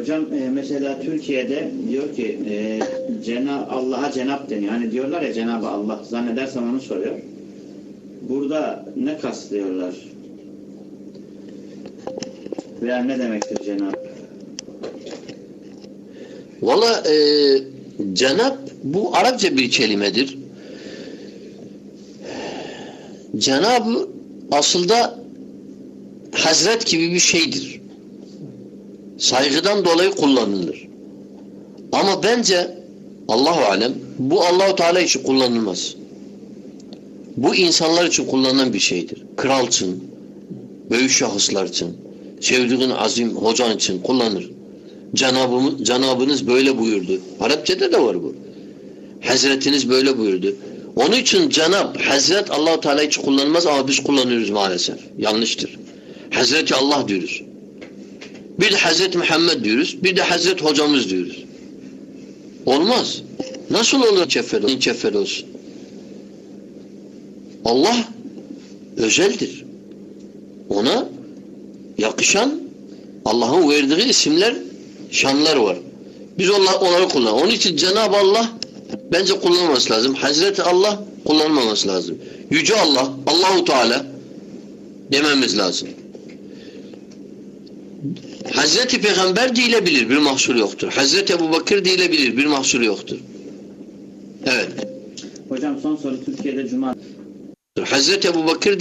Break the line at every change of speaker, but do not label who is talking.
Hocam e, mesela Türkiye'de diyor ki e, Cena Allah'a Cenap deniyor. Hani diyorlar ya Cenab-ı Allah. Zannedersem onu soruyor. Burada ne kastediyorlar? Veya ne demektir Cenab?
Valla e, cenap bu Arapça bir kelimedir. Cenab-ı aslında hazret gibi bir şeydir. Saygıdan dolayı kullanılır. Ama bence Allahu alem bu Allahu Teala için kullanılmaz. Bu insanlar için kullanılan bir şeydir. Kral için, büyük şahıslar için, sevdiğin azim hocan için kullanır. Cenabımız, Cenabınız böyle buyurdu. Arapçada da var bu. Hazretiniz böyle buyurdu. Onun için Cenab, Hazret Allahu Teala için kullanılmaz ama biz kullanıyoruz maalesef. Yanlıştır. Hazreti Allah diyoruz. Bir de Hazreti Muhammed diyoruz. Bir de Hazret hocamız diyoruz. Olmaz. Nasıl olur olsun? Keffel olsun. Allah özeldir. Ona yakışan Allah'ın verdiği isimler, şanlar var. Biz onlar, onları kullan. Onun için Cenab-ı Allah bence kullanılması lazım. Hazreti Allah kullanmaması lazım. Yüce Allah, Allahu Teala dememiz lazım. Hazreti Peygamber deyilebilir, bir mahsur yoktur. Hazreti Ebu Bakır deyilebilir, bir mahsur yoktur. Evet.
Hocam son soru Türkiye'de Cuma
Hazreti Ebu Bakır